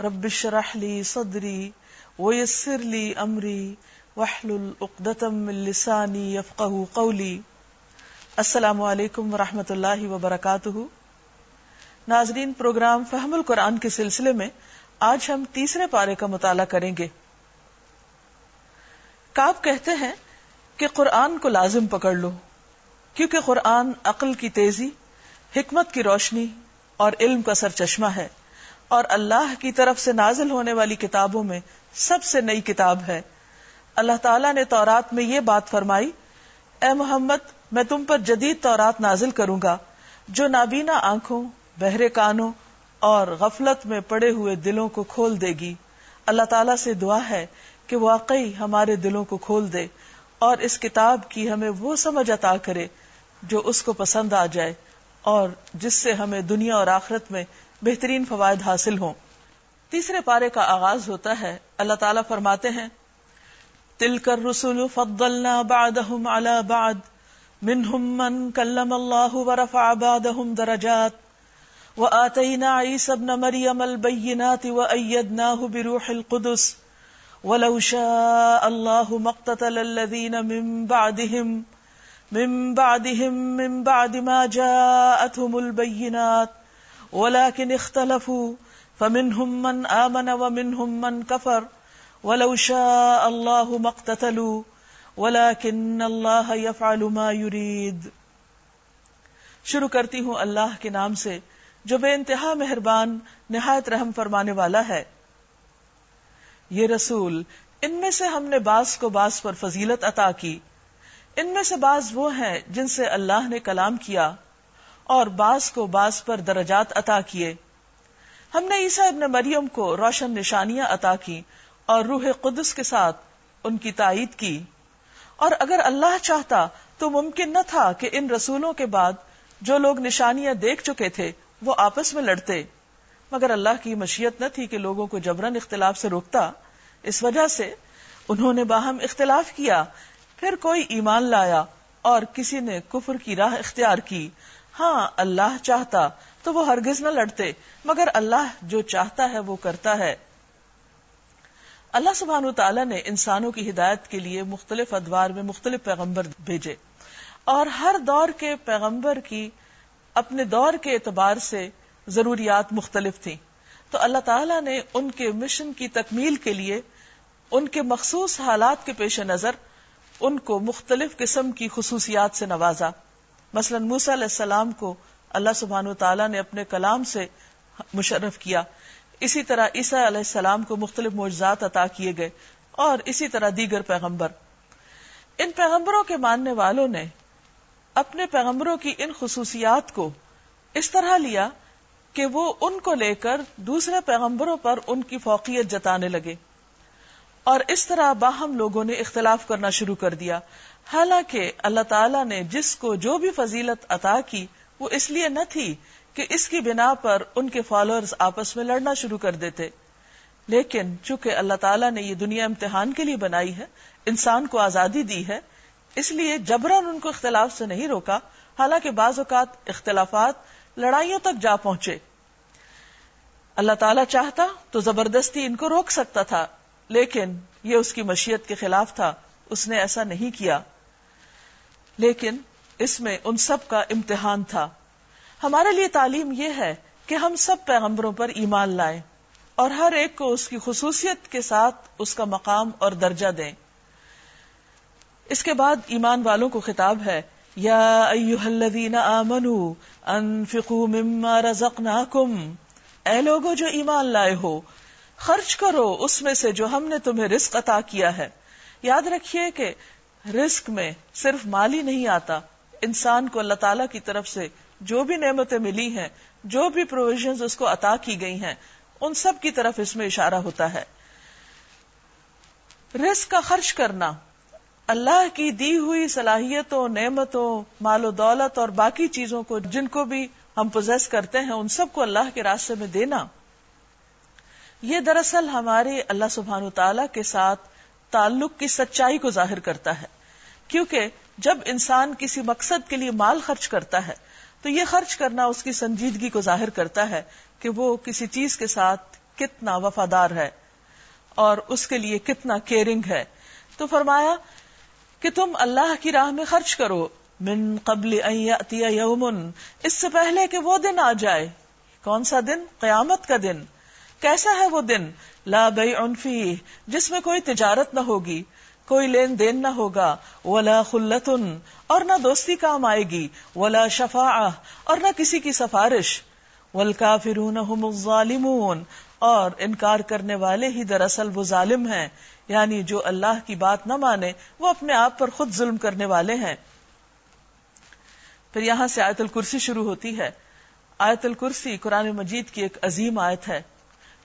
رب اشرح لي صدري ويسر لي امري واحلل عقدة من لساني يفقهوا قولي. السلام علیکم ورحمۃ اللہ وبرکاتہ. ناظرین، پروگرام فہم القرآن کے سلسلے میں آج ہم تیسرے پارے کا مطالعہ کریں گے۔ کاب کہتے ہیں کہ قرآن کو لازم پکڑ لو، کیونکہ قرآن عقل کی تیزی، حکمت کی روشنی اور علم کا سر چشمہ ہے۔ اور اللہ کی طرف سے نازل ہونے والی کتابوں میں سب سے نئی کتاب ہے۔ اللہ تعالیٰ نے تورات میں یہ بات فرمائی، اے محمد، میں تم پر جدید تورات نازل کروں گا، جو نابینا آنکھوں، بہرے کانوں اور غفلت میں پڑے ہوئے دلوں کو کھول دے گی۔ اللہ تعالیٰ سے دعا ہے کہ واقعی ہمارے دلوں کو کھول دے اور اس کتاب کی ہمیں وہ سمجھ عطا کرے جو اس کو پسند آ جائے اور جس سے ہمیں دنیا اور آخرت میں بہترین فوائد حاصل ہوں۔ تیسرے پارے کا آغاز ہوتا ہے۔ اللہ تعالیٰ فرماتے ہیں تل کر رسول فضلنا بعدهم على بعد منهم من كلم الله ورفع بعدهم درجات وآتينا عيسى ابن مريم البينات وأيدناه بروح القدس، ولو شاء الله مقتتل الذين من بعدهم من بعدهم من بعد ما جاءتهم البينات ولكن اختلفوا. فمنهم من آمن ومنهم من كفر. ولو شاء الله ما اقتتلوا. ولكن الله يفعل ما يريد. شروع کرتی ہوں اللہ کے نام سے، جو بے انتہا مہربان، نہایت رحم فرمانے والا ہے۔ یہ رسول، ان میں سے ہم نے بعض کو بعض پر فضیلت عطا کی۔ ان میں سے بعض وہ ہیں جن سے اللہ نے کلام کیا۔ اور بعض کو بعض پر درجات عطا کیے۔ ہم نے عیسیٰ ابن مریم کو روشن نشانیاں عطا کی اور روح قدس کے ساتھ ان کی تائید کی۔ اور اگر اللہ چاہتا تو ممکن نہ تھا کہ ان رسولوں کے بعد جو لوگ نشانیاں دیکھ چکے تھے وہ آپس میں لڑتے۔ مگر اللہ کی مشیت نہ تھی کہ لوگوں کو جبرن اختلاف سے روکتا۔ اس وجہ سے انہوں نے باہم اختلاف کیا۔ پھر کوئی ایمان لایا اور کسی نے کفر کی راہ اختیار کی۔ ہاں اللہ چاہتا، تو وہ ہرگز نہ لڑتے، مگر اللہ جو چاہتا ہے وہ کرتا ہے۔ اللہ سبحان تعالیٰ نے انسانوں کی ہدایت کے لیے مختلف ادوار میں مختلف پیغمبر بھیجے۔ اور ہر دور کے پیغمبر کی اپنے دور کے اعتبار سے ضروریات مختلف تھیں۔ تو اللہ تعالیٰ نے ان کے مشن کی تکمیل کے لیے ان کے مخصوص حالات کے پیش نظر ان کو مختلف قسم کی خصوصیات سے نوازا۔ مثلا موسا علیہ السلام کو اللہ سبحان تعالیٰ نے اپنے کلام سے مشرف کیا۔ اسی طرح عیسیٰ علیہ السلام کو مختلف معجزات عطا کیے گئے اور اسی طرح دیگر پیغمبر۔ ان پیغمبروں کے ماننے والوں نے اپنے پیغمبروں کی ان خصوصیات کو اس طرح لیا کہ وہ ان کو لے کر دوسرے پیغمبروں پر ان کی فوقیت جتانے لگے اور اس طرح باہم لوگوں نے اختلاف کرنا شروع کر دیا۔ حالانکہ اللہ تعالیٰ نے جس کو جو بھی فضیلت عطا کی، وہ اس لیے نہ تھی کہ اس کی بنا پر ان کے فالوئرز آپس میں لڑنا شروع کر دیتے۔ لیکن چونکہ اللہ تعالیٰ نے یہ دنیا امتحان کے لیے بنائی ہے، انسان کو آزادی دی ہے، اس لیے جبران ان کو اختلاف سے نہیں روکا، حالانکہ بعض اوقات اختلافات لڑائیوں تک جا پہنچے۔ اللہ تعالیٰ چاہتا تو زبردستی ان کو روک سکتا تھا، لیکن یہ اس کی مشیت کے خلاف تھا، اس نے ایسا نہیں کیا۔ لیکن اس میں ان سب کا امتحان تھا۔ ہمارے لیے تعلیم یہ ہے کہ ہم سب پیغمبروں پر ایمان لائیں اور ہر ایک کو اس کی خصوصیت کے ساتھ اس کا مقام اور درجہ دیں۔ اس کے بعد ایمان والوں کو خطاب ہے، یا الذین آمنوا انفقوا مما رزقناکم۔ اے لوگوں جو ایمان لائے ہو، خرچ کرو اس میں سے جو ہم نے تمہیں رزق عطا کیا ہے۔ یاد رکھیے کہ رسک میں صرف مال ہی نہیں آتا، انسان کو اللہ تعالیٰ کی طرف سے جو بھی نعمتیں ملی ہیں، جو بھی پروویژن اس کو عطا کی گئی ہیں، ان سب کی طرف اس میں اشارہ ہوتا ہے۔ رزق کا خرچ کرنا، اللہ کی دی ہوئی صلاحیتوں، نعمتوں، مال و دولت اور باقی چیزوں کو جن کو بھی ہم پوزیس کرتے ہیں، ان سب کو اللہ کے راستے میں دینا۔ یہ دراصل ہمارے اللہ سبحان تعالی کے ساتھ تعلق کی سچائی کو ظاہر کرتا ہے۔ کیونکہ جب انسان کسی مقصد کے لیے مال خرچ کرتا ہے، تو یہ خرچ کرنا اس کی سنجیدگی کو ظاہر کرتا ہے کہ وہ کسی چیز کے ساتھ کتنا وفادار ہے اور اس کے لیے کتنا کیئرنگ ہے۔ تو فرمایا کہ تم اللہ کی راہ میں خرچ کرو۔ من قبل یومن، اس سے پہلے کہ وہ دن آ جائے۔ کون سا دن؟ قیامت کا دن۔ کیسا ہے وہ دن؟ لا بئی عنفی جس میں کوئی تجارت نہ ہوگی۔ کوئی لین دین نہ ہوگا۔ ولا خلتن اور نہ دوستی کام آئے گی۔ ولا شفا اور نہ کسی کی سفارش۔ ولکافرون الظالمون، اور انکار کرنے والے ہی دراصل وہ ظالم ہیں۔ یعنی جو اللہ کی بات نہ مانے، وہ اپنے آپ پر خود ظلم کرنے والے ہیں۔ پھر یہاں سے آیت الکرسی شروع ہوتی ہے۔ آیت الکرسی قرآن مجید کی ایک عظیم آیت ہے۔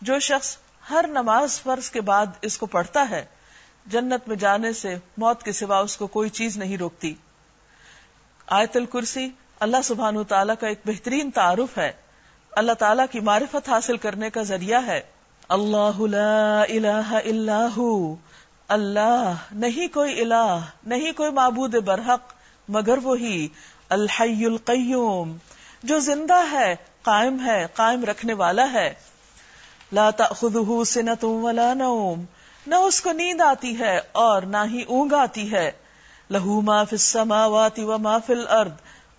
جو شخص ہر نماز فرض کے بعد اس کو پڑھتا ہے جنت میں جانے سے موت کے سوا اس کو کوئی چیز نہیں روکتی۔ آیت الکرسی اللہ سبحان تعالیٰ کا ایک بہترین تعارف ہے۔ اللہ تعالیٰ کی معرفت حاصل کرنے کا ذریعہ ہے۔ اللہ لا الہ الا ہو۔ اللہ نہیں کوئی الہ، نہیں کوئی معبود برحق، مگر وہی الحی القیوم۔ جو زندہ ہے، قائم ہے، قائم رکھنے والا ہے۔ لا تأخذه سنت ولا نوم۔ نہ اس کو نیند آتی ہے اور نہ ہی اونگ آتی ہے۔ لہو ما فی السماوات و ما فی الارض۔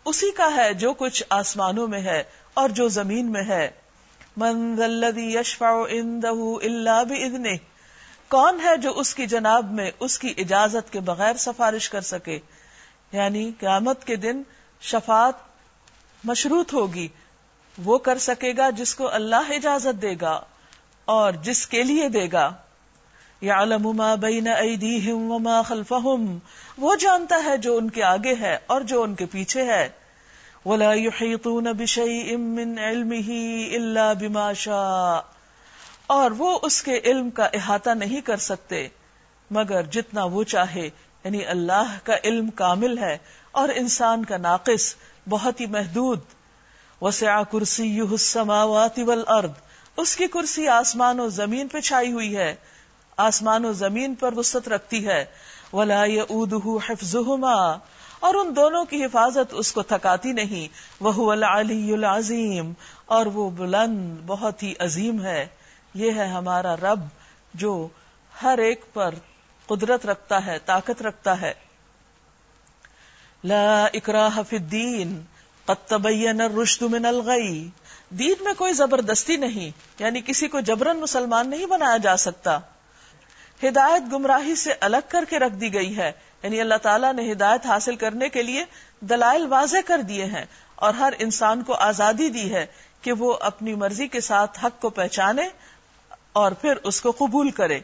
اسی کا ہے جو کچھ آسمانوں میں ہے اور جو زمین میں ہے۔ من الذي يشفع عنده الا باذنه کون ہے جو اس کی جناب میں اس کی اجازت کے بغیر سفارش کر سکے؟ یعنی قیامت کے دن شفاعت مشروط ہوگی۔ وہ کر سکے گا جس کو اللہ اجازت دے گا اور جس کے لیے دے گا۔ يعلم ما بين ايديهم وما خلفهم وہ جانتا ہے جو ان کے آگے ہے اور جو ان کے پیچھے ہے۔ ولا يحيطون بشيء من علمه الا بما شاء، اور وہ اس کے علم کا احاطہ نہیں کر سکتے، مگر جتنا وہ چاہے یعنی اللہ کا علم کامل ہے اور انسان کا ناقص بہت ہی محدود۔ وسع کرسیہ السماوات والارض، اس کی کرسی آسمان و زمین پہ چھائی ہوئی ہے۔ آسمان و زمین پر وسط رکھتی ہے۔ ولا يؤوده حفظهما۔ اور ان دونوں کی حفاظت اس کو تھکاتی نہیں۔ وہ العلی العظیم اور وہ بلند، بہت ہی عظیم ہے۔ یہ ہے ہمارا رب جو ہر ایک پر قدرت رکھتا ہے، طاقت رکھتا ہے۔ لا اکراہ فی الدین۔ قد تبین الرشد من الغی۔ دین میں کوئی زبردستی نہیں یعنی کسی کو جبرن مسلمان نہیں بنایا جا سکتا۔ ہدایت گمراہی سے الگ کر کے رکھ دی گئی ہے۔ یعنی اللہ تعالیٰ نے ہدایت حاصل کرنے کے لیے دلائل واضح کر دیے ہیں اور ہر انسان کو آزادی دی ہے کہ وہ اپنی مرضی کے ساتھ حق کو پہچانے اور پھر اس کو قبول کرے۔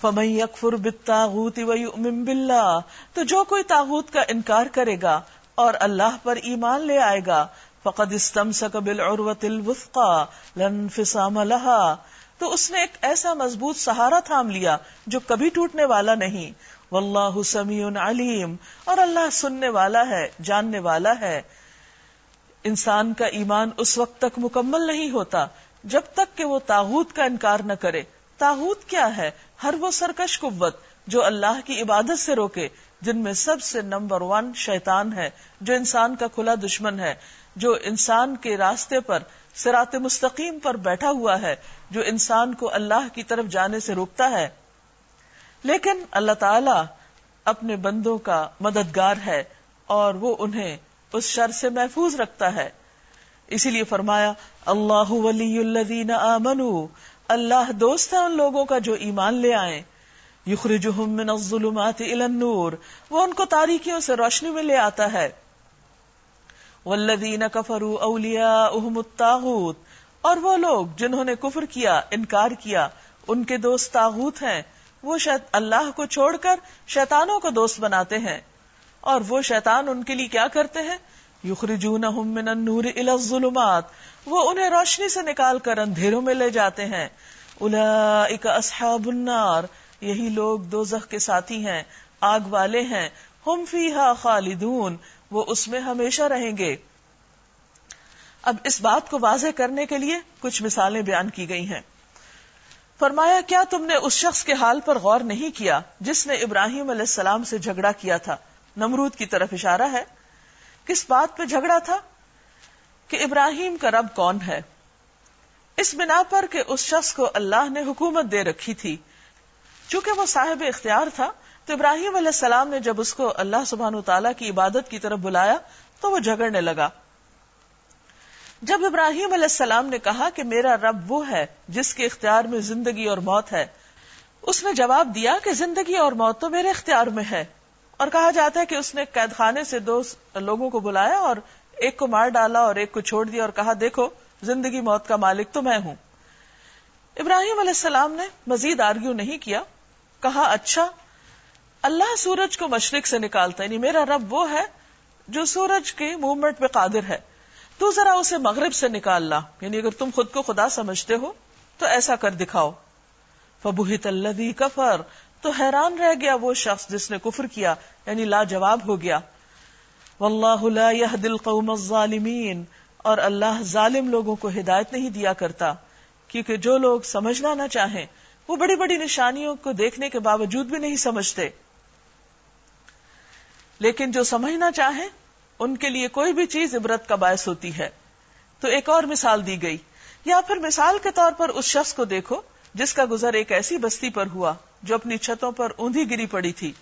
فمئی اکفر بتاغوت باللہ تو جو کوئی تاغوت کا انکار کرے گا اور اللہ پر ایمان لے آئے گا، فقد استم سکبل عروت الوفقا لن فسام لہا تو اس نے ایک ایسا مضبوط سہارا تھام لیا جو کبھی ٹوٹنے والا نہیں۔ واللہ سمیع علیم اور اللہ سننے والا ہے، جاننے والا ہے۔ انسان کا ایمان اس وقت تک مکمل نہیں ہوتا، جب تک کہ وہ تاغوت کا انکار نہ کرے۔ تاغوت کیا ہے؟ ہر وہ سرکش قوت جو اللہ کی عبادت سے روکے، جن میں سب سے نمبر ون شیطان ہے، جو انسان کا کھلا دشمن ہے، جو انسان کے راستے پر سرات مستقیم پر بیٹھا ہوا ہے جو انسان کو اللہ کی طرف جانے سے روکتا ہے۔ لیکن اللہ تعالی اپنے بندوں کا مددگار ہے اور وہ انہیں اس شر سے محفوظ رکھتا ہے۔ اسی لیے فرمایا، اللہ ولی الذین آمنوا، اللہ دوست ہے ان لوگوں کا جو ایمان لے آئے یخرجہم من الظلمات الى النور، وہ ان کو تاریکیوں سے روشنی میں لے آتا ہے۔ والذین کفروا اولیاءہم الطاغوت اور وہ لوگ جنہوں نے کفر کیا، انکار کیا، ان کے دوست تاغوت ہیں، وہ اللہ کو چھوڑ کر شیطانوں کو دوست بناتے ہیں۔ اور وہ شیطان ان کے لیے کیا کرتے ہیں؟ من النور الى الظلمات، وہ انہیں روشنی سے نکال کر اندھیروں میں لے جاتے ہیں۔ اولئک اصحاب النار، یہی لوگ دو کے ساتھی ہیں، آگ والے ہیں، ہم فی خالدون۔ وہ اس میں ہمیشہ رہیں گے۔ اب اس بات کو واضح کرنے کے لیے کچھ مثالیں بیان کی گئی ہیں۔ فرمایا، کیا تم نے اس شخص کے حال پر غور نہیں کیا جس نے ابراہیم علیہ السلام سے جھگڑا کیا تھا؟ نمرود کی طرف اشارہ ہے۔ کس بات پہ جھگڑا تھا؟ کہ ابراہیم کا رب کون ہے۔ اس بنا پر کہ اس شخص کو اللہ نے حکومت دے رکھی تھی۔ چونکہ وہ صاحب اختیار تھا تو ابراہیم علیہ السلام نے جب اس کو اللہ سبحان تعالیٰ کی عبادت کی طرف بلایا تو وہ جھگڑنے لگا۔ جب ابراہیم علیہ السلام نے کہا کہ میرا رب وہ ہے جس کے اختیار میں زندگی اور موت ہے، اس نے جواب دیا کہ زندگی اور موت تو میرے اختیار میں ہے۔ اور کہا جاتا ہے کہ اس نے قید خانے سے دو لوگوں کو بلایا اور ایک کو مار ڈالا اور ایک کو چھوڑ دیا اور کہا، دیکھو، زندگی موت کا مالک تو میں ہوں۔ ابراہیم علیہ السلام نے مزید آرگیو نہیں کیا، کہا اچھا اللہ سورج کو مشرق سے نکالتا یعنی میرا رب وہ ہے جو سورج کے موومنٹ پہ قادر ہے۔ تو ذرا اسے مغرب سے نکال لا یعنی اگر تم خود کو خدا سمجھتے ہو، تو ایسا کر دکھاؤ۔ فبوہت اللہ کفر تو حیران رہ گیا وہ شخص جس نے کفر کیا یعنی لاجواب ہو گیا۔ واللہ لا يهدي القوم الظالمین اور اللہ ظالم لوگوں کو ہدایت نہیں دیا کرتا، کیونکہ جو لوگ سمجھنا نہ چاہیں، وہ بڑی بڑی نشانیوں کو دیکھنے کے باوجود بھی نہیں سمجھتے۔ لیکن جو سمجھنا چاہیں، ان کے لیے کوئی بھی چیز عبرت کا باعث ہوتی ہے۔ تو ایک اور مثال دی گئی۔ یا پھر مثال کے طور پر اس شخص کو دیکھو، جس کا گزر ایک ایسی بستی پر ہوا جو اپنی چھتوں پر اوندھی گری پڑی تھی۔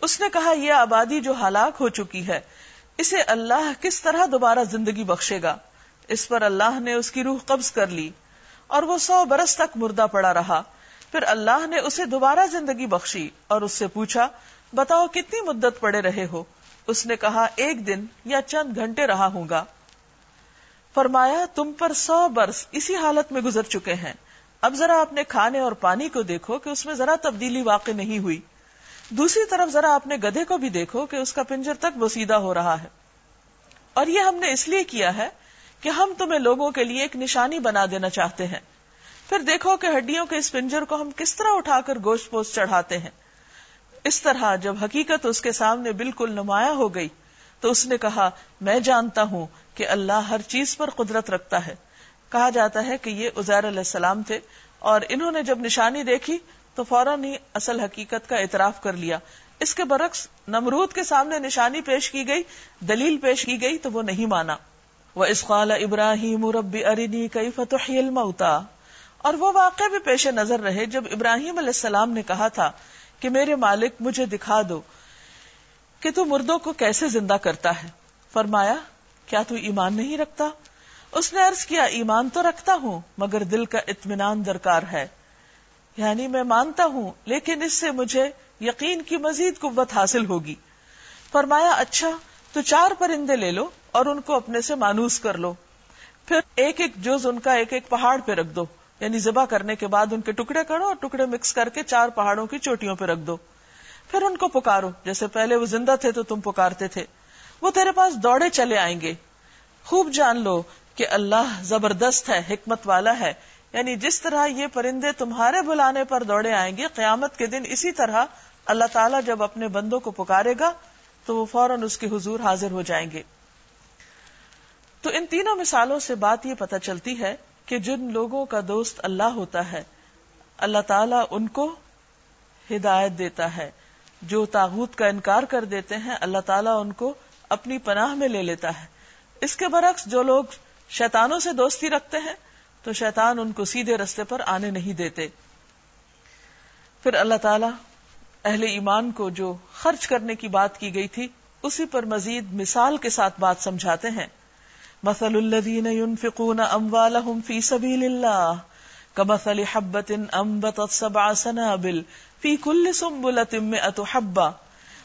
اس نے کہا، یہ آبادی جو ہلاک ہو چکی ہے، اسے اللہ کس طرح دوبارہ زندگی بخشے گا؟ اس پر اللہ نے اس کی روح قبض کر لی اور وہ سو برس تک مردہ پڑا رہا۔ پھر اللہ نے اسے دوبارہ زندگی بخشی اور اس سے پوچھا بتاؤ کتنی مدت پڑے رہے ہو؟ اس نے کہا، ایک دن یا چند گھنٹے رہا ہوں گا۔ فرمایا، تم پر سو برس اسی حالت میں گزر چکے ہیں۔ اب ذرا اپنے کھانے اور پانی کو دیکھو کہ اس میں ذرا تبدیلی واقع نہیں ہوئی۔ دوسری طرف ذرا اپنے گدے کو بھی دیکھو کہ اس کا پنجر تک بسیدہ ہو رہا ہے۔ اور یہ ہم نے اس لیے کیا ہے کہ ہم تمہیں لوگوں کے لیے ایک نشانی بنا دینا چاہتے ہیں۔ پھر دیکھو کہ ہڈیوں کے اس پنجر کو ہم کس طرح اٹھا کر گوشت پوست چڑھاتے ہیں۔ اس طرح جب حقیقت اس کے سامنے بالکل نمایاں ہو گئی، تو اس نے کہا، میں جانتا ہوں کہ اللہ ہر چیز پر قدرت رکھتا ہے۔ کہا جاتا ہے کہ یہ ازیر علیہ السلام تھے اور انہوں نے جب نشانی دیکھی، تو فوراً ہی اصل حقیقت کا اعتراف کر لیا۔ اس کے برعکس، نمرود کے سامنے نشانی پیش کی گئی، دلیل پیش کی گئی، تو وہ نہیں مانا۔ وہ اسقال ابراہیم ربی ارینی کئی فتح المتا اور وہ واقع بھی پیش نظر رہے جب ابراہیم علیہ السلام نے کہا تھا کہ میرے مالک مجھے دکھا دو کہ تو مردوں کو کیسے زندہ کرتا ہے۔ فرمایا، کیا تو ایمان نہیں رکھتا؟ اس نے عرض کیا، ایمان تو رکھتا ہوں، مگر دل کا اطمینان درکار ہے۔ یعنی میں مانتا ہوں، لیکن اس سے مجھے یقین کی مزید قوت حاصل ہوگی۔ فرمایا اچھا تو چار پرندے لے لو اور ان کو اپنے سے مانوس کر لو۔ پھر ایک ایک جز ان کا ایک ایک پہاڑ پہ رکھ دو۔ یعنی ذبح کرنے کے بعد ان کے ٹکڑے کرو اور ٹکڑے مکس کر کے چار پہاڑوں کی چوٹیوں پہ رکھ دو۔ پھر ان کو پکارو۔ جیسے پہلے وہ زندہ تھے تو تم پکارتے تھے۔ وہ تیرے پاس دوڑے چلے آئیں گے۔ خوب جان لو کہ اللہ زبردست ہے، حکمت والا ہے۔ یعنی جس طرح یہ پرندے تمہارے بلانے پر دوڑے آئیں گے، قیامت کے دن اسی طرح اللہ تعالیٰ جب اپنے بندوں کو پکارے گا، تو وہ فوراً اس کے حضور حاضر ہو جائیں گے۔ تو ان تینوں مثالوں سے بات یہ پتہ چلتی ہے کہ جن لوگوں کا دوست اللہ ہوتا ہے، اللہ تعالیٰ ان کو ہدایت دیتا ہے۔ جو تاغوت کا انکار کر دیتے ہیں، اللہ تعالیٰ ان کو اپنی پناہ میں لے لیتا ہے۔ اس کے برعکس جو لوگ شیطانوں سے دوستی رکھتے ہیں، تو شیطان ان کو سیدھے رستے پر آنے نہیں دیتے۔ پھر اللہ تعالی اہل ایمان کو جو خرچ کرنے کی بات کی گئی تھی، اسی پر مزید مثال کے ساتھ بات سمجھاتے ہیں۔ مثل الذين ينفقون اموالهم في سبيل الله كمثل حبة انبتت سبع سنابل في كل سنبلة مئة حبة۔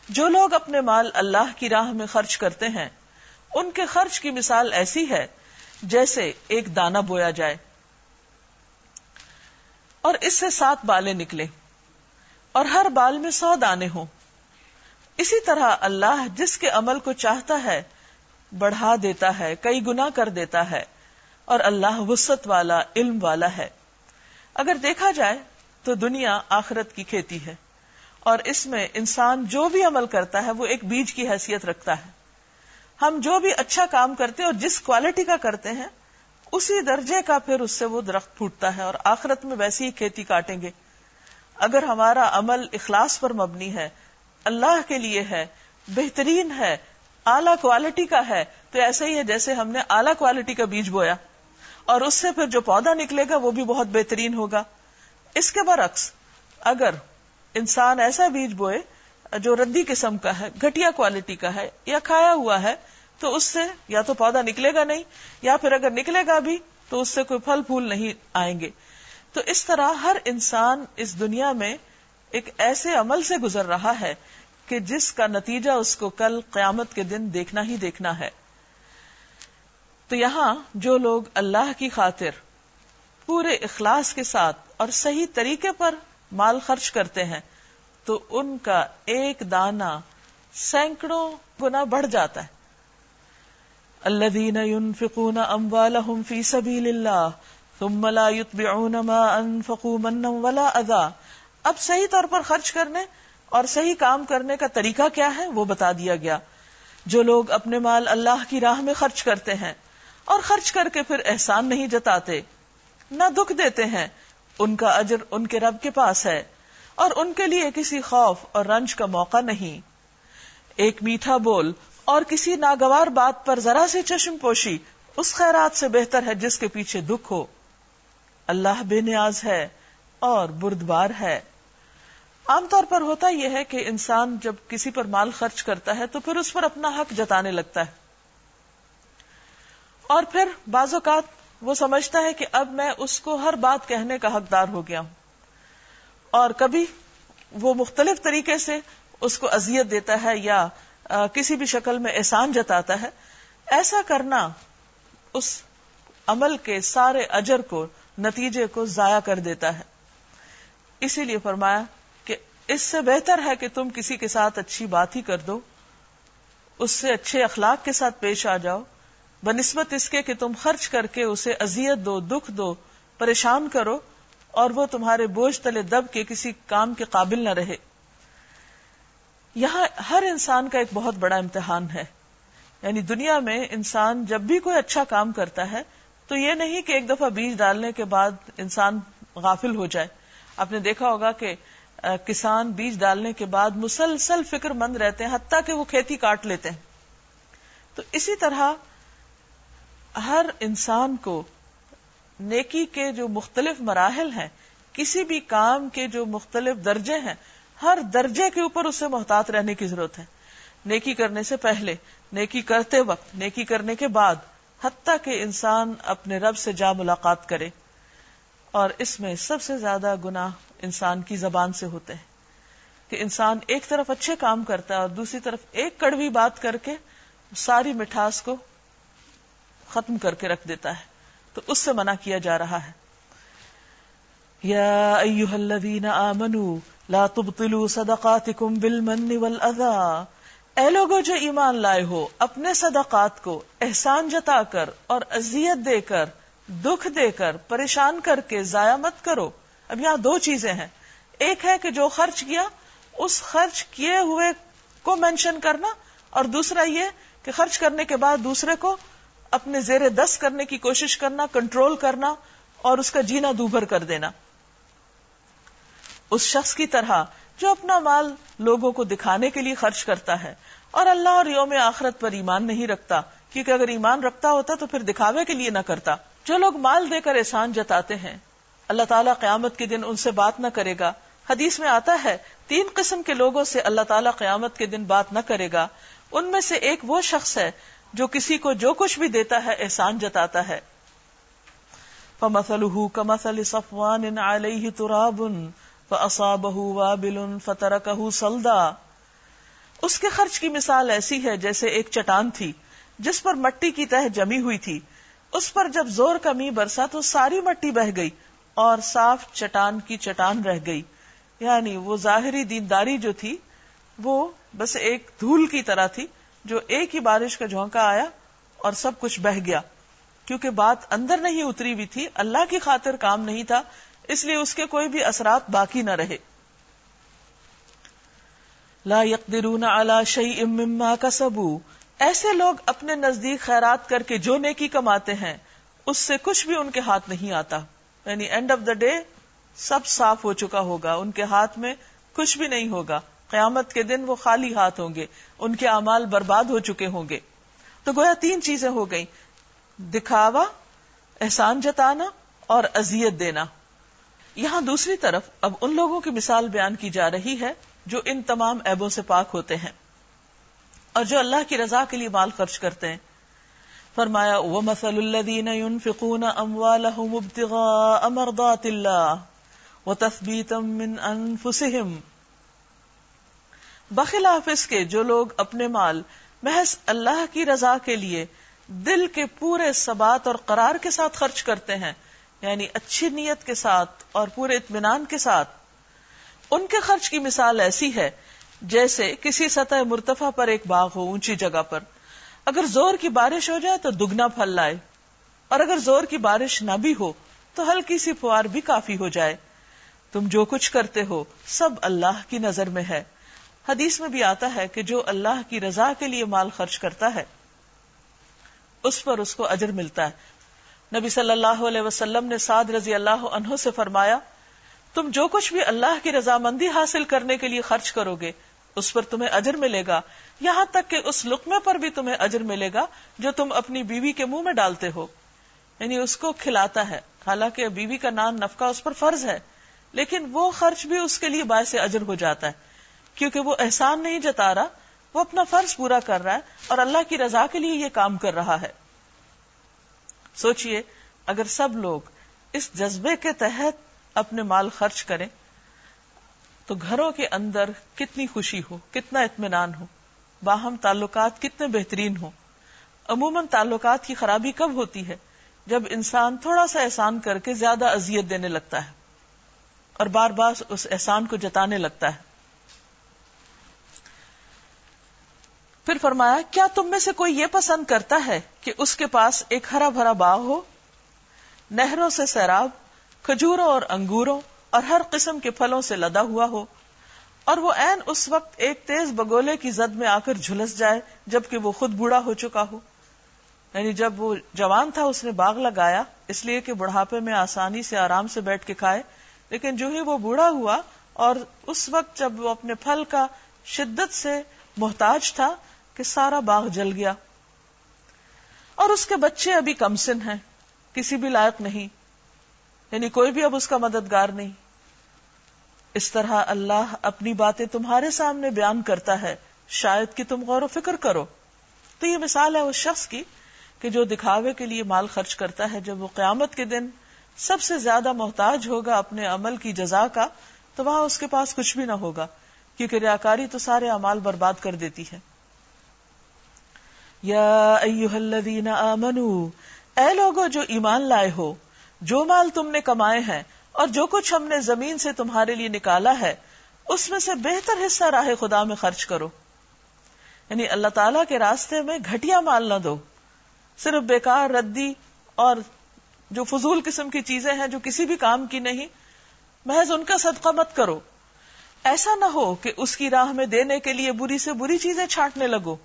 جو لوگ اپنے مال اللہ کی راہ میں خرچ کرتے ہیں، ان کے خرچ کی مثال ایسی ہے جیسے ایک دانا بویا جائے۔ اور اس سے سات بالیں نکلے اور ہر بال میں سو دانے ہوں۔ اسی طرح اللہ جس کے عمل کو چاہتا ہے بڑھا دیتا ہے، کئی گنا کر دیتا ہے، اور اللہ وسط والا، علم والا ہے۔ اگر دیکھا جائے تو دنیا آخرت کی کھیتی ہے، اور اس میں انسان جو بھی عمل کرتا ہے، وہ ایک بیج کی حیثیت رکھتا ہے۔ ہم جو بھی اچھا کام کرتے ہیں اور جس کوالٹی کا کرتے ہیں، اسی درجے کا پھر اس سے وہ درخت پھوٹتا ہے، اور آخرت میں ویسی ہی کھیتی کاٹیں گے۔ اگر ہمارا عمل اخلاص پر مبنی ہے، اللہ کے لیے ہے، بہترین ہے اعلی کوالٹی کا ہے، تو ایسا ہی ہے جیسے ہم نے اعلی کوالٹی کا بیج بویا۔ اور اس سے پھر جو پودا نکلے گا، وہ بھی بہت بہترین ہوگا۔ اس کے برعکس، اگر انسان ایسا بیج بوئے جو ردی قسم کا ہے گٹیا کوالٹی کا ہے، یا کھایا ہوا ہے، تو اس سے یا تو پودا نکلے گا نہیں، یا پھر اگر نکلے گا بھی، تو اس سے کوئی پھل پھول نہیں آئیں گے۔ تو اس طرح ہر انسان اس دنیا میں ایک ایسے عمل سے گزر رہا ہے کہ جس کا نتیجہ اس کو کل قیامت کے دن دیکھنا ہی دیکھنا ہے۔ تو یہاں جو لوگ اللہ کی خاطر پورے اخلاص کے ساتھ اور صحیح طریقے پر مال خرچ کرتے ہیں، تو ان کا ایک دانا سینکڑوں گنا بڑھ جاتا ہے۔ الذين ينفقون اموالهم في سبيل الله ثم لا يتبعون ما انفقوا منا ولا اذى اب صحیح طور پر خرچ کرنے اور صحیح کام کرنے کا طریقہ کیا ہے وہ بتا دیا گیا۔ جو لوگ اپنے مال اللہ کی راہ میں خرچ کرتے ہیں اور خرچ کر کے پھر احسان نہیں جتاتے، نہ دکھ دیتے ہیں۔ ان کا اجر ان کے رب کے پاس ہے اور ان کے لیے کسی خوف اور رنج کا موقع نہیں۔ ایک میٹھا بول اور کسی ناگوار بات پر ذرا سی چشم پوشی اس خیرات سے بہتر ہے جس کے پیچھے دکھ ہو۔ اللہ بے نیاز ہے اور بردبار ہے۔ عام طور پر ہوتا یہ ہے کہ انسان جب کسی پر مال خرچ کرتا ہے تو پھر اس پر اپنا حق جتانے لگتا ہے۔ اور پھر بعض اوقات وہ سمجھتا ہے کہ اب میں اس کو ہر بات کہنے کا حقدار ہو گیا ہوں۔ اور کبھی وہ مختلف طریقے سے اس کو اذیت دیتا ہے یا کسی بھی شکل میں احسان جتاتا ہے۔ ایسا کرنا اس عمل کے سارے اجر کو، نتیجے کو ضائع کر دیتا ہے۔ اسی لیے فرمایا اس سے بہتر ہے کہ تم کسی کے ساتھ اچھی بات ہی کر دو، اس سے اچھے اخلاق کے ساتھ پیش آ جاؤ، بنسبت اس کے کہ تم خرچ کر کے اسے اذیت دو، دکھ دو، پریشان کرو، اور وہ تمہارے بوجھ تلے دب کے کسی کام کے قابل نہ رہے۔ یہاں ہر انسان کا ایک بہت بڑا امتحان ہے۔ یعنی دنیا میں انسان جب بھی کوئی اچھا کام کرتا ہے، تو یہ نہیں کہ ایک دفعہ بیج ڈالنے کے بعد انسان غافل ہو جائے۔ آپ نے دیکھا ہوگا کہ کسان بیج ڈالنے کے بعد مسلسل فکر مند رہتے ہیں، حتیٰ کہ وہ کھیتی کاٹ لیتے ہیں۔ تو اسی طرح ہر انسان کو نیکی کے جو مختلف مراحل ہیں، کسی بھی کام کے جو مختلف درجے ہیں، ہر درجے کے اوپر اسے محتاط رہنے کی ضرورت ہے۔ نیکی کرنے سے پہلے، نیکی کرتے وقت، نیکی کرنے کے بعد، حتیٰ کہ انسان اپنے رب سے جا ملاقات کرے۔ اور اس میں سب سے زیادہ گنا انسان کی زبان سے ہوتے ہیں۔ کہ انسان ایک طرف اچھے کام کرتا ہے اور دوسری طرف ایک کڑوی بات کر کے ساری مٹھاس کو ختم کر کے رکھ دیتا ہے۔ تو اس سے منع کیا جا رہا ہے۔ یا ایوہ الذین آمنوا لا تبطلوا صدقاتکم بالمن والاذى اے لوگوں جو ایمان لائے ہو، اپنے صدقات کو احسان جتا کر اور اذیت دے کر، دکھ دے کر، پریشان کر کے ضائع مت کرو۔ اب یہاں دو چیزیں ہیں۔ ایک ہے کہ جو خرچ کیا، اس خرچ کیے ہوئے کو مینشن کرنا، اور دوسرا یہ کہ خرچ کرنے کے بعد دوسرے کو اپنے زیر دس کرنے کی کوشش کرنا کنٹرول کرنا، اور اس کا جینا دوبھر کر دینا۔ اس شخص کی طرح جو اپنا مال لوگوں کو دکھانے کے لیے خرچ کرتا ہے، اور اللہ اور یوم آخرت پر ایمان نہیں رکھتا، کیونکہ اگر ایمان رکھتا ہوتا تو پھر دکھاوے کے لیے نہ کرتا۔ جو لوگ مال دے کر احسان جتاتے ہیں اللہ تعالیٰ قیامت کے دن ان سے بات نہ کرے گا۔ حدیث میں آتا ہے، تین قسم کے لوگوں سے اللہ تعالیٰ قیامت کے دن بات نہ کرے گا۔ ان میں سے ایک وہ شخص ہے جو کسی کو جو کچھ بھی دیتا ہے احسان جتاتا ہے۔ فَمَثَلُهُ كَمَثَلِ صَفْوَانٍ عَلَيْهِ تُرَابٌ وابل فترکہ سلدا اس کے خرچ کی مثال ایسی ہے جیسے ایک چٹان تھی، جس پر مٹی کی تہ جمی ہوئی تھی۔ اس پر جب زور کمی برسا تو ساری مٹی بہ گئی۔ اور صاف چٹان کی چٹان رہ گئی۔ یعنی وہ ظاہری دینداری جو تھی، وہ بس ایک دھول کی طرح تھی، جو ایک ہی بارش کا جھونکا آیا اور سب کچھ بہ گیا۔ کیونکہ بات اندر نہیں اتری ہوئی تھی، اللہ کی خاطر کام نہیں تھا، اس لیے اس کے کوئی بھی اثرات باقی نہ رہے۔ لا يقدرون على شيء مما كسبوا ایسے لوگ اپنے نزدیک خیرات کر کے جو نیکی کماتے ہیں، اس سے کچھ بھی ان کے ہاتھ نہیں آتا۔ یعنی اینڈ آف دا ڈے سب صاف ہو چکا ہوگا، ان کے ہاتھ میں کچھ بھی نہیں ہوگا۔ قیامت کے دن وہ خالی ہاتھ ہوں گے، ان کے اعمال برباد ہو چکے ہوں گے۔ تو گویا تین چیزیں ہو گئی دکھاوا، احسان جتانا اور ازیت دینا۔ یہاں دوسری طرف اب ان لوگوں کی مثال بیان کی جا رہی ہے جو ان تمام ایبوں سے پاک ہوتے ہیں اور جو اللہ کی رضا کے لیے مال خرچ کرتے ہیں۔ فرمایا وہ مسل الدین فکون امردات اللہ و تصبیتم انفسم بخلاف اس کے جو لوگ اپنے مال، محض اللہ کی رضا کے لیے دل کے پورے ثبات اور قرار کے ساتھ خرچ کرتے ہیں یعنی اچھی نیت کے ساتھ اور پورے اطمینان کے ساتھ۔ ان کے خرچ کی مثال ایسی ہے، جیسے کسی سطح مرتفع پر ایک باغ ہو اونچی جگہ پر اگر زور کی بارش ہو جائے تو دگنا پھل لائے، اور اگر زور کی بارش نہ بھی ہو تو ہلکی سی فوار بھی کافی ہو جائے۔ تم جو کچھ کرتے ہو، سب اللہ کی نظر میں ہے۔ حدیث میں بھی آتا ہے کہ جو اللہ کی رضا کے لیے مال خرچ کرتا ہے، اس پر اس کو اجر ملتا ہے۔ نبی صلی اللہ علیہ وسلم نے سعد رضی اللہ عنہ سے فرمایا، تم جو کچھ بھی اللہ کی رضامندی حاصل کرنے کے لیے خرچ کرو گے اس پر تمہیں اجر ملے گا۔ یہاں تک کہ اس لقمے پر بھی تمہیں اجر ملے گا جو تم اپنی بیوی کے منہ میں ڈالتے ہو۔ یعنی اس کو کھلاتا ہے۔ حالانکہ بیوی کا نان نفقہ اس پر فرض ہے، لیکن وہ خرچ بھی اس کے لیے باعث اجر ہو جاتا ہے۔ کیونکہ وہ احسان نہیں جتا رہا، وہ اپنا فرض پورا کر رہا ہے اور اللہ کی رضا کے لیے یہ کام کر رہا ہے۔ سوچئے، اگر سب لوگ اس جذبے کے تحت اپنے مال خرچ کریں تو گھروں کے اندر کتنی خوشی ہو، کتنا اطمینان ہو۔ باہم تعلقات کتنے بہترین ہو عموماً تعلقات کی خرابی کب ہوتی ہے؟ جب انسان تھوڑا سا احسان کر کے زیادہ اذیت دینے لگتا ہے اور بار بار اس احسان کو جتانے لگتا ہے۔ پھر فرمایا، کیا تم میں سے کوئی یہ پسند کرتا ہے کہ اس کے پاس ایک ہرا بھرا باغ ہو؟ نہروں سے سیراب، کھجوروں اور انگوروں اور ہر قسم کے پھلوں سے لدا ہوا ہو، اور وہ این اس وقت ایک تیز بگولے کی زد میں آ کر جھلس جائے جبکہ وہ خود بوڑھا ہو چکا ہو۔ یعنی جب وہ جوان تھا، اس نے باغ لگایا، اس لیے کہ بڑھاپے میں آسانی سے آرام سے بیٹھ کے کھائے، لیکن جو ہی وہ بوڑھا ہوا اور اس وقت جب وہ اپنے پھل کا شدت سے محتاج تھا کہ سارا باغ جل گیا۔ اور اس کے بچے ابھی کم سن ہیں، کسی بھی لائق نہیں۔ یعنی کوئی بھی اب اس کا مددگار نہیں۔ اس طرح اللہ اپنی باتیں تمہارے سامنے بیان کرتا ہے۔ شاید کہ تم غور و فکر کرو۔ تو یہ مثال ہے اس شخص کی کہ جو دکھاوے کے لیے مال خرچ کرتا ہے۔ جب وہ قیامت کے دن سب سے زیادہ محتاج ہوگا اپنے عمل کی جزا کا، تو وہاں اس کے پاس کچھ بھی نہ ہوگا، کیونکہ ریاکاری تو سارے امال برباد کر دیتی ہے۔ یا الذین آمنو، اے لوگو جو ایمان لائے ہو جو مال تم نے کمائے ہیں اور جو کچھ ہم نے زمین سے تمہارے لیے نکالا ہے، اس میں سے بہتر حصہ راہ خدا میں خرچ کرو۔ یعنی اللہ تعالی کے راستے میں گھٹیا مال نہ دو۔ صرف بیکار، ردی اور جو فضول قسم کی چیزیں ہیں جو کسی بھی کام کی نہیں، محض ان کا صدقہ مت کرو۔ ایسا نہ ہو کہ اس کی راہ میں دینے کے لیے بری سے بری چیزیں چھانٹنے لگو۔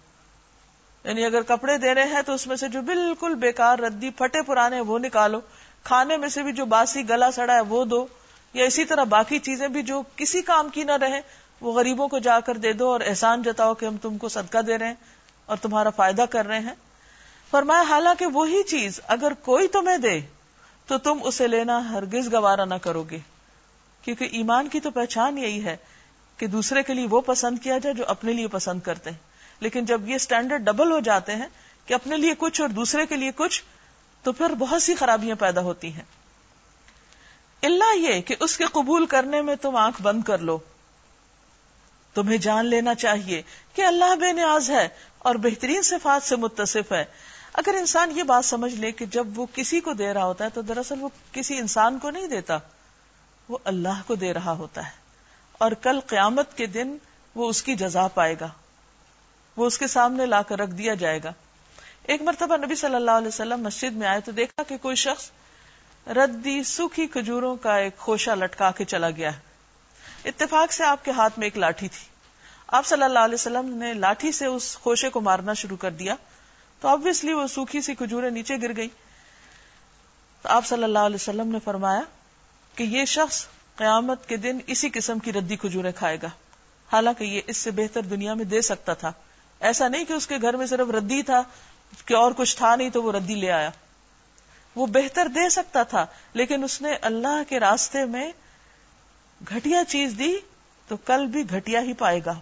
یعنی اگر کپڑے دے رہے ہیں تو اس میں سے جو بالکل بیکار، ردی، پھٹے پرانے وہ نکالو۔ کھانے میں سے بھی جو باسی گلا سڑا ہے وہ دو، یا اسی طرح باقی چیزیں بھی جو کسی کام کی نہ رہے وہ غریبوں کو جا کر دے دو اور احسان جتاؤ کہ ہم تم کو صدقہ دے رہے ہیں اور تمہارا فائدہ کر رہے ہیں۔ فرمایا، حالانکہ وہی چیز اگر کوئی تمہیں دے تو تم اسے لینا ہرگز گوارا نہ کرو گے۔ کیونکہ ایمان کی تو پہچان یہی ہے کہ دوسرے کے لیے وہ پسند کیا جائے جو اپنے لیے پسند کرتے ہیں۔ لیکن جب یہ اسٹینڈرڈ ڈبل ہو جاتے ہیں کہ اپنے لیے کچھ اور دوسرے کے لیے کچھ تو پھر بہت سی خرابیاں پیدا ہوتی ہیں۔ اللہ یہ کہ اس کے قبول کرنے میں تم آنکھ بند کر لو۔ تمہیں جان لینا چاہیے کہ اللہ بے نیاز ہے اور بہترین صفات سے متصف ہے۔ اگر انسان یہ بات سمجھ لے کہ جب وہ کسی کو دے رہا ہوتا ہے تو دراصل وہ کسی انسان کو نہیں دیتا، وہ اللہ کو دے رہا ہوتا ہے۔ اور کل قیامت کے دن وہ اس کی جزا پائے گا۔ وہ اس کے سامنے لا کر رکھ دیا جائے گا۔ ایک مرتبہ نبی صلی اللہ علیہ وسلم مسجد میں آئے تو دیکھا کہ کوئی شخص ردی سوکھی کھجوروں کا ایک خوشہ لٹکا کے چلا گیا ہے۔ اتفاق سے آپ کے ہاتھ میں ایک لاٹھی تھی۔ آپ صلی اللہ علیہ وسلم نے لاٹھی سے اس خوشے کو مارنا شروع کر دیا۔ تو آبویسلی وہ سوکھی سی کھجورے نیچے گر گئی تو آپ صلی اللہ علیہ وسلم نے فرمایا کہ یہ شخص قیامت کے دن اسی قسم کی ردی کھجورے کھائے گا۔ حالانکہ یہ اس سے بہتر دنیا میں دے سکتا تھا۔ ایسا نہیں کہ اس کے گھر میں صرف ردی تھا۔ کہ اور کچھ تھا نہیں تو وہ ردی لے آیا۔ وہ بہتر دے سکتا تھا، لیکن اس نے اللہ کے راستے میں گھٹیا چیز دی تو کل بھی گھٹیا ہی پائے گا۔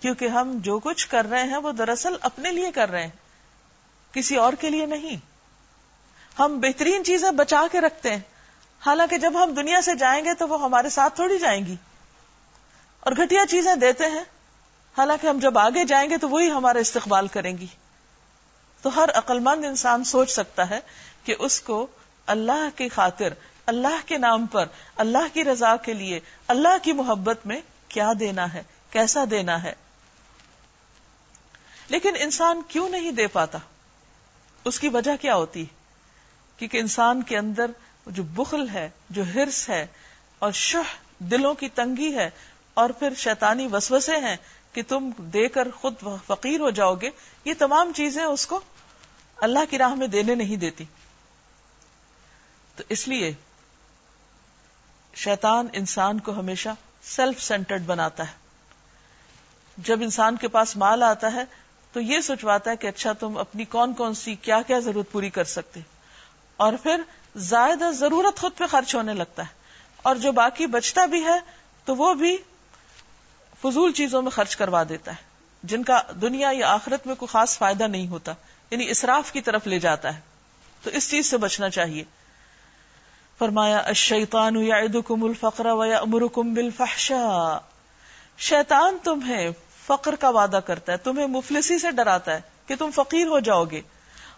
کیونکہ ہم جو کچھ کر رہے ہیں وہ دراصل اپنے لیے کر رہے ہیں، کسی اور کے لیے نہیں۔ ہم بہترین چیزیں بچا کے رکھتے ہیں، حالانکہ جب ہم دنیا سے جائیں گے تو وہ ہمارے ساتھ تھوڑی جائیں گی۔ اور گھٹیا چیزیں دیتے ہیں، حالانکہ ہم جب آگے جائیں گے تو وہی ہمارا استقبال کریں گی۔ تو ہر عقل مند انسان سوچ سکتا ہے کہ اس کو اللہ کی خاطر، اللہ کے نام پر، اللہ کی رضا کے لیے، اللہ کی محبت میں کیا دینا ہے، کیسا دینا ہے۔ لیکن انسان کیوں نہیں دے پاتا؟ اس کی وجہ کیا ہوتی؟ کیونکہ انسان کے اندر جو بخل ہے، جو ہرس ہے اور شہ دلوں کی تنگی ہے اور پھر شیطانی وسوسے ہیں کہ تم دے کر خود فقیر ہو جاؤ گے، یہ تمام چیزیں اس کو اللہ کی راہ میں دینے نہیں دیتی۔ تو اس لیے شیطان انسان کو ہمیشہ سیلف سینٹرڈ بناتا ہے۔ جب انسان کے پاس مال آتا ہے تو یہ سوچواتا ہے کہ اچھا تم اپنی کون کون سی کیا کیا ضرورت پوری کر سکتے۔ اور پھر زائدہ ضرورت خود پہ خرچ ہونے لگتا ہے۔ اور جو باقی بچتا بھی ہے تو وہ بھی فضول چیزوں میں خرچ کروا دیتا ہے۔ جن کا دنیا یا آخرت میں کوئی خاص فائدہ نہیں ہوتا۔ یعنی اسراف کی طرف لے جاتا ہے تو اس چیز سے بچنا چاہیے۔ فرمایا، الشیطان یعدکم الفقر ویأمرکم بالفحشاء۔ شیطان تمہیں فقر کا وعدہ کرتا ہے، تمہیں مفلسی سے ڈراتا ہے کہ تم فقیر ہو جاؤ گے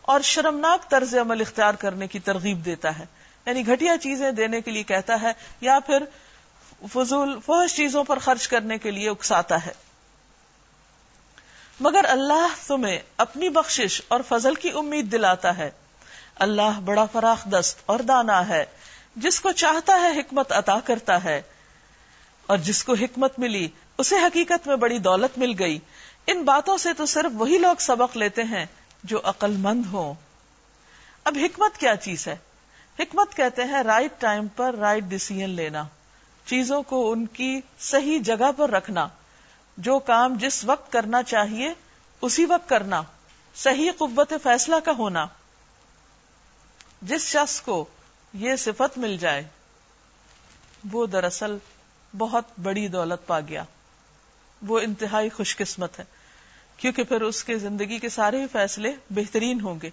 اور شرمناک طرز عمل اختیار کرنے کی ترغیب دیتا ہے۔ یعنی گھٹیا چیزیں دینے کے لیے کہتا ہے یا پھر فضول فوش چیزوں پر خرچ کرنے کے لیے اکساتا ہے۔ مگر اللہ تمہیں اپنی بخشش اور فضل کی امید دلاتا ہے۔ اللہ بڑا فراخ دست اور دانا ہے، جس کو چاہتا ہے حکمت عطا کرتا ہے۔ اور جس کو حکمت ملی، اسے حقیقت میں بڑی دولت مل گئی۔ ان باتوں سے تو صرف وہی لوگ سبق لیتے ہیں جو عقل مند ہو اب حکمت کیا چیز ہے؟ حکمت کہتے ہیں رائٹ ٹائم پر رائٹ ڈسیزن لینا، چیزوں کو ان کی صحیح جگہ پر رکھنا۔ جو کام جس وقت کرنا چاہیے، اسی وقت کرنا، صحیح قوت فیصلہ کا ہونا۔ جس شخص کو یہ صفت مل جائے، وہ دراصل بہت بڑی دولت پا گیا۔ وہ انتہائی خوش قسمت ہے، کیونکہ پھر اس کے زندگی کے سارے فیصلے بہترین ہوں گے۔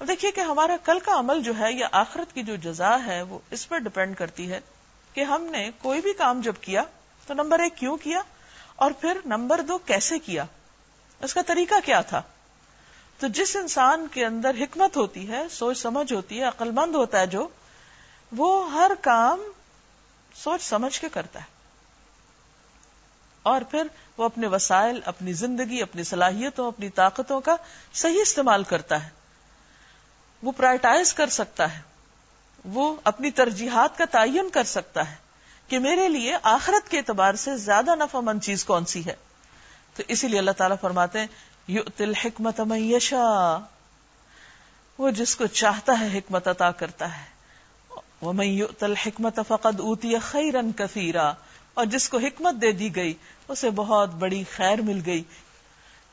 اب دیکھیے کہ ہمارا کل کا عمل جو ہے یا آخرت کی جو جزا ہے، وہ اس پر ڈپینڈ کرتی ہے کہ ہم نے کوئی بھی کام جب کیا تو نمبر ایک کیوں کیا؟ اور پھر نمبر دو، کیسے کیا؟ اس کا طریقہ کیا تھا؟ تو جس انسان کے اندر حکمت ہوتی ہے، سوچ سمجھ ہوتی ہے، عقل مند ہوتا ہے جو، وہ ہر کام سوچ سمجھ کے کرتا ہے۔ اور پھر وہ اپنے وسائل، اپنی زندگی، اپنی صلاحیتوں، اپنی طاقتوں کا صحیح استعمال کرتا ہے۔ وہ پرائٹائز کر سکتا ہے۔ وہ اپنی ترجیحات کا تعین کر سکتا ہے۔ کہ میرے لیے آخرت کے اعتبار سے زیادہ نفع مند چیز کون سی ہے؟ تو اسی لیے اللہ تعالیٰ فرماتے ہیں یو تل حکمت میشا وہ جس کو چاہتا ہے حکمت عطا کرتا ہے۔ وہ تل حکمت فقد اوتی خیرن کثیرا۔ اور جس کو حکمت دے دی گئی، اسے بہت بڑی خیر مل گئی۔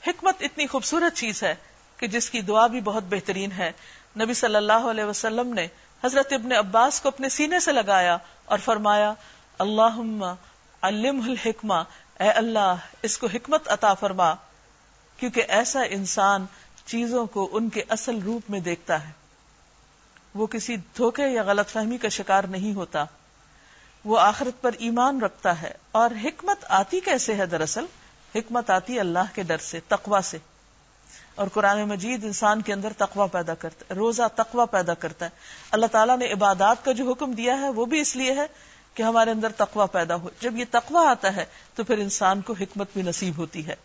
حکمت اتنی خوبصورت چیز ہے کہ جس کی دعا بھی بہت بہترین ہے۔ نبی صلی اللہ علیہ وسلم نے حضرت ابن عباس کو اپنے سینے سے لگایا اور فرمایا اللہ علم الحکمہ۔ اے اللہ، اس کو حکمت عطا فرما، کیونکہ ایسا انسان چیزوں کو ان کے اصل روپ میں دیکھتا ہے۔ وہ کسی دھوکے یا غلط فہمی کا شکار نہیں ہوتا۔ وہ آخرت پر ایمان رکھتا ہے۔ اور حکمت آتی کیسے ہے دراصل؟ حکمت آتی اللہ کے ڈر سے تقوا سے۔ اور قرآن مجید انسان کے اندر تقوا پیدا کرتا ہے روزہ تقوا پیدا کرتا ہے۔ اللہ تعالیٰ نے عبادات کا جو حکم دیا ہے، وہ بھی اس لیے ہے کہ ہمارے اندر تقوا پیدا ہو۔ جب یہ تقوا آتا ہے تو پھر انسان کو حکمت بھی نصیب ہوتی ہے۔